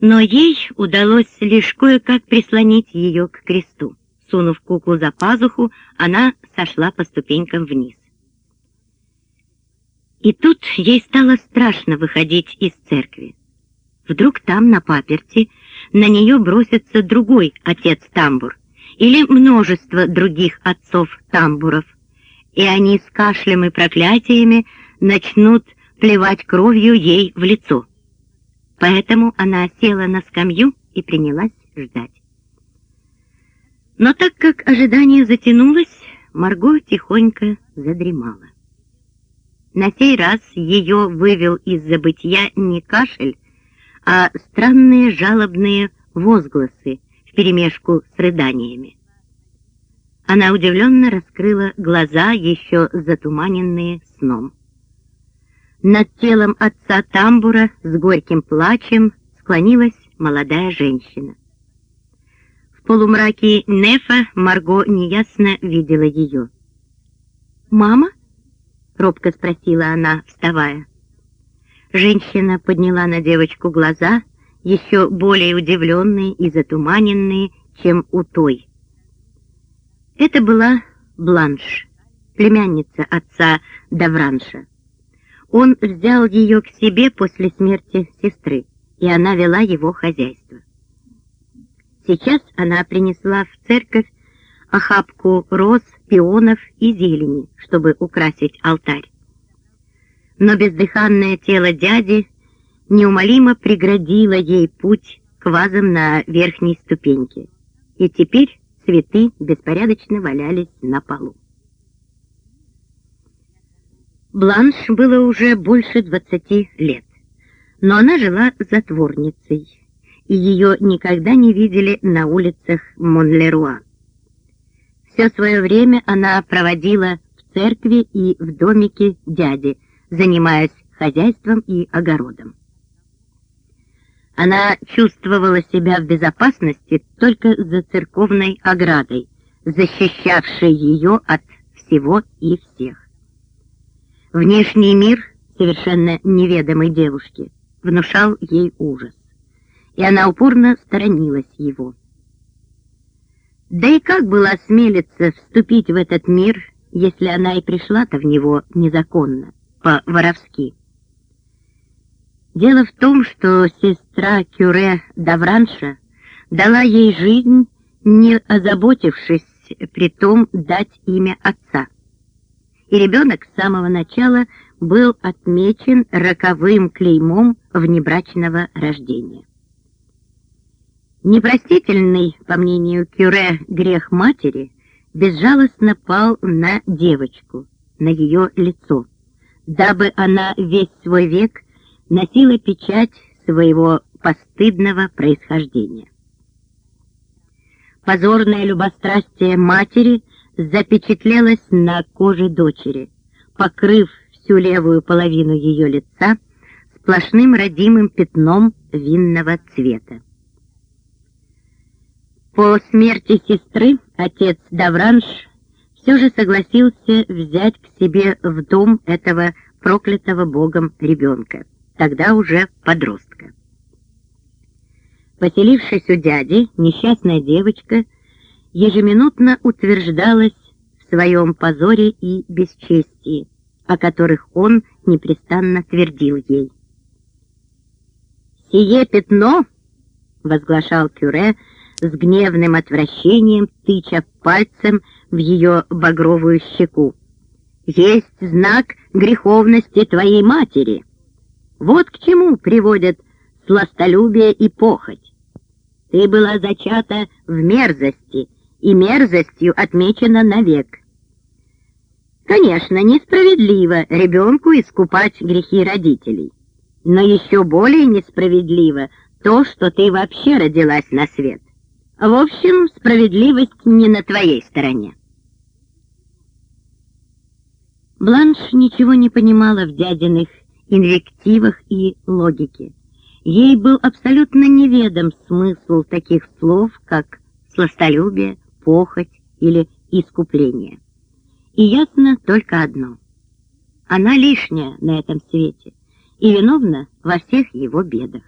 Но ей удалось лишь кое-как прислонить ее к кресту. Сунув куклу за пазуху, она сошла по ступенькам вниз. И тут ей стало страшно выходить из церкви. Вдруг там, на паперти, на нее бросится другой отец-тамбур или множество других отцов-тамбуров, и они с кашлем и проклятиями начнут плевать кровью ей в лицо. Поэтому она села на скамью и принялась ждать. Но так как ожидание затянулось, Марго тихонько задремала. На сей раз ее вывел из забытья не кашель, а странные жалобные возгласы вперемешку с рыданиями. Она удивленно раскрыла глаза, еще затуманенные сном. Над телом отца тамбура с горьким плачем склонилась молодая женщина. В полумраке Нефа Марго неясно видела ее. «Мама?» — робко спросила она, вставая. Женщина подняла на девочку глаза, еще более удивленные и затуманенные, чем у той. Это была Бланш, племянница отца Давранша. Он взял ее к себе после смерти сестры, и она вела его хозяйство. Сейчас она принесла в церковь охапку роз, пионов и зелени, чтобы украсить алтарь. Но бездыханное тело дяди неумолимо преградило ей путь к вазам на верхней ступеньке, и теперь цветы беспорядочно валялись на полу. Бланш было уже больше двадцати лет, но она жила затворницей, и ее никогда не видели на улицах Монлеруа. Все свое время она проводила в церкви и в домике дяди, занимаясь хозяйством и огородом. Она чувствовала себя в безопасности только за церковной оградой, защищавшей ее от всего и всех. Внешний мир совершенно неведомой девушки внушал ей ужас, и она упорно сторонилась его. Да и как было осмелиться вступить в этот мир, если она и пришла-то в него незаконно, по-воровски? Дело в том, что сестра Кюре Давранша дала ей жизнь, не озаботившись при том дать имя отца. И ребенок с самого начала был отмечен роковым клеймом внебрачного рождения. Непростительный, по мнению Кюре, грех матери безжалостно пал на девочку, на ее лицо, дабы она весь свой век носила печать своего постыдного происхождения. Позорное любострастие матери запечатлелось на коже дочери, покрыв всю левую половину ее лица сплошным родимым пятном винного цвета. По смерти сестры отец Давранш все же согласился взять к себе в дом этого проклятого богом ребенка тогда уже подростка. Поселившись у дяди, несчастная девочка ежеминутно утверждалась в своем позоре и бесчестии, о которых он непрестанно твердил ей. «Сие пятно!» — возглашал Кюре с гневным отвращением, тыча пальцем в ее багровую щеку. «Есть знак греховности твоей матери!» Вот к чему приводят сластолюбие и похоть. Ты была зачата в мерзости, и мерзостью отмечена навек. Конечно, несправедливо ребенку искупать грехи родителей, но еще более несправедливо то, что ты вообще родилась на свет. В общем, справедливость не на твоей стороне. Бланш ничего не понимала в дядиных инвективах и логике. Ей был абсолютно неведом смысл таких слов, как сластолюбие, похоть или искупление. И ясно только одно. Она лишняя на этом свете и виновна во всех его бедах.